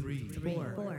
three, four.